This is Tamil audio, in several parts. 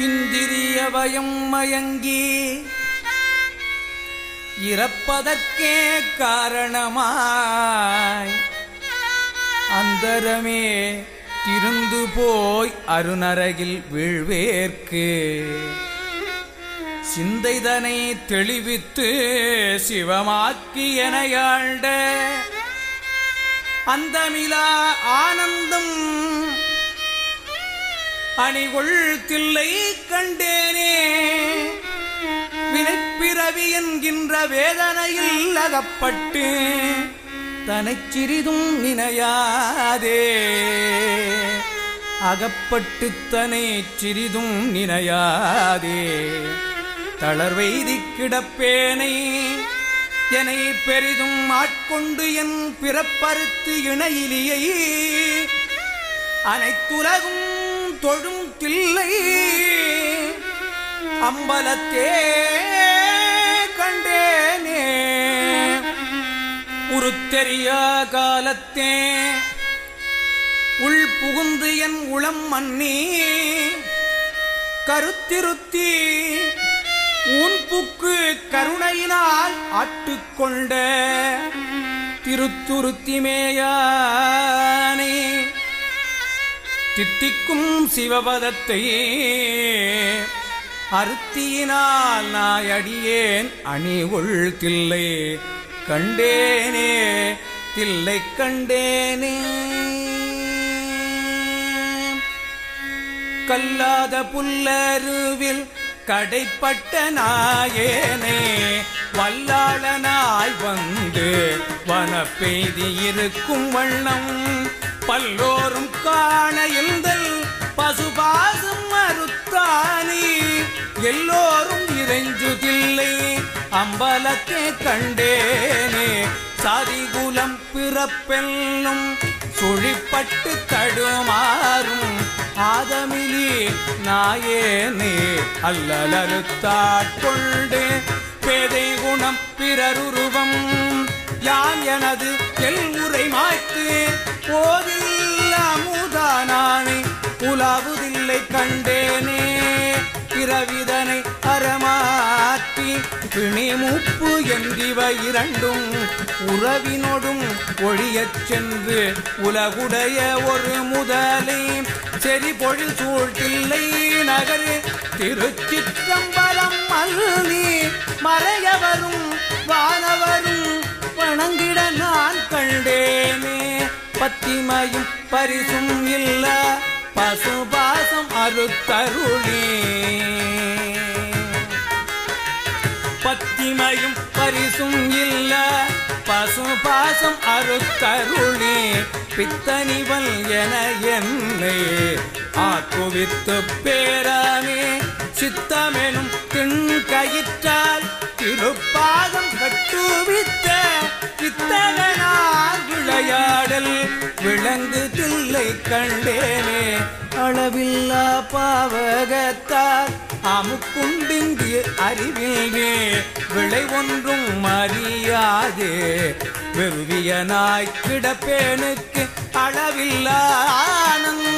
இந்திரிய பயம் மயங்கி இறப்பதற்கே காரணமாய் அந்தரமே திருந்து போய் அருணரகில் வீழ்வேற்கு. சிந்தைதனை தெளிவித்து சிவமாக்கி எனையாண்ட அந்தமிலா ஆனந்தம் அணிகொள் தில்லை கண்டேனே. வினைப்பிறவி என்கின்ற வேதனையில் அகப்பட்டு தனை சிறிதும் நினையாதே. அகப்பட்டு தனை சிறிதும் நினையாதே. தளர்வெய்தி கிடப்பேனை என பெரிதும் ஆட்கொண்டு என் பிறப்பறுத்து இணையிலியை. அனைத்துலகும் தொழும் தில்லை அம்பலத்தே கண்டேனே. உருத்தெரியா காலத்தே உள் புகுந்து என் உளம் மன்னி. கருத்திருத்தி உன்புக்கு கருணையினால் ஆட்டுக்கொண்ட திருத்துருத்திமேயானே தித்திக்கும் சிவபதத்தை அருத்தியினால் நாயடியேன் அணிவுள் தில்லை கண்டேனே தில்லை கண்டேனே. கல்லாத புல்லருவில் கடைப்பட்ட நாயேனே வல்லாளனாய் வந்து வனப்பெய்தி இருக்கும் வண்ணம். பல்லோரும் காண எழுந்தல் பசுபாசும் மறுத்தானி எல்லோரும் இறைஞ்சுதில்லை அம்பலத்தை கண்டேனே. சாதிகுலம் பிறப்பெல்லும் சுழிப்பட்டு தடுமாறும் ஆதமிலி நாயேனே. அல்லலறுத்தாட்கொண்டு பேதை குணம் பிறருருவம். யான் எனது எல் உரை மாய்த்து போதில் அமுதானானை உலாவுதில்லை கண்டேனே. பிறவிதனை அறமாற்றி பிணி பிணிமுப்பு என்றிவ இரண்டும் உறவினோடும் ஒழியச் சென்று உலகுடைய ஒரு முதலை. செறி பொழில் சூழ்த்தில்லை நகரு திருச்சிற்றம்பலம் மல்லி மறையவரும் வானவரும் வணங்கிட நான் கண்டேனே. பத்திமையும் பரிசும் இல்ல பசுபாசம் அறுத்தருளே. பத்திமையும் பரிசும் இல்ல பசுபாசம் அறுத்தருளே. பித்தனிவல் என என்னை குவித்து பேரானே சித்தமெனும் தின் கயிற்றால் திருப்பாதம் கட்டுவித்த வித்தகனார் விளையாடல் விளங்கு தில்லை கண்டேனே. அளவில்லா பாவகத்தார் அமுக்குண்டிங்கு அறிவிலே விளை ஒன்றும் அறியாதே. வெறுவியனாய் கிடப்பேனுக்கு அளவில்லா ஆனந்த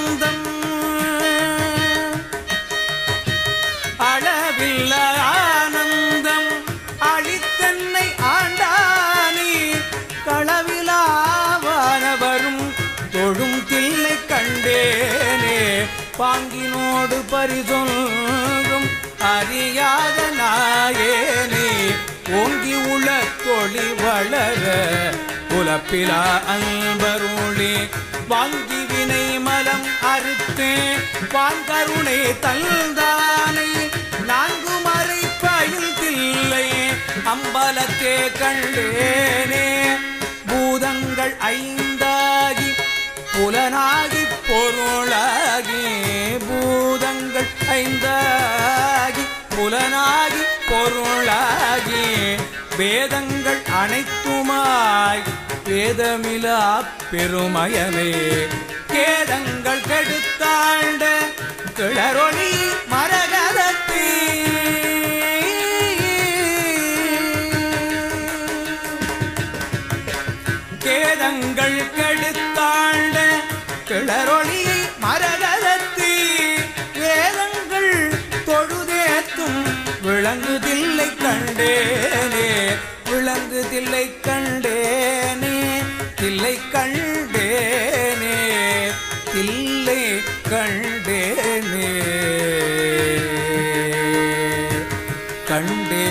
பாங்கினோடு பரிசொன்றும் அறியாத நாயேனே ஓங்கி உள தொழி வளர புலப்பிலா அன்பருளே. வாங்கி வினை மலம் அறுத்தே வாங்கருணை தந்தானே. நான்கு மறை பயில்தில்லை அம்பலத்தே கண்டேனே. பூதங்கள் ஐந்தாகி புலனாகி பொருளாகி ஐந்தாகி புலனாகி பொருளாகி வேதங்கள் அனைத்துமாய் வேதமிலா பெருமயமே. கேதங்கள் கெடுத்தாண்ட கிளரொளி மரகதத்தே. கேதங்கள் கெடுத்தாண்ட கிளரொளி மரக தில்லை கண்டேனே தில்லை கண்டேனே தில்லை கண்டேனே. கண்டே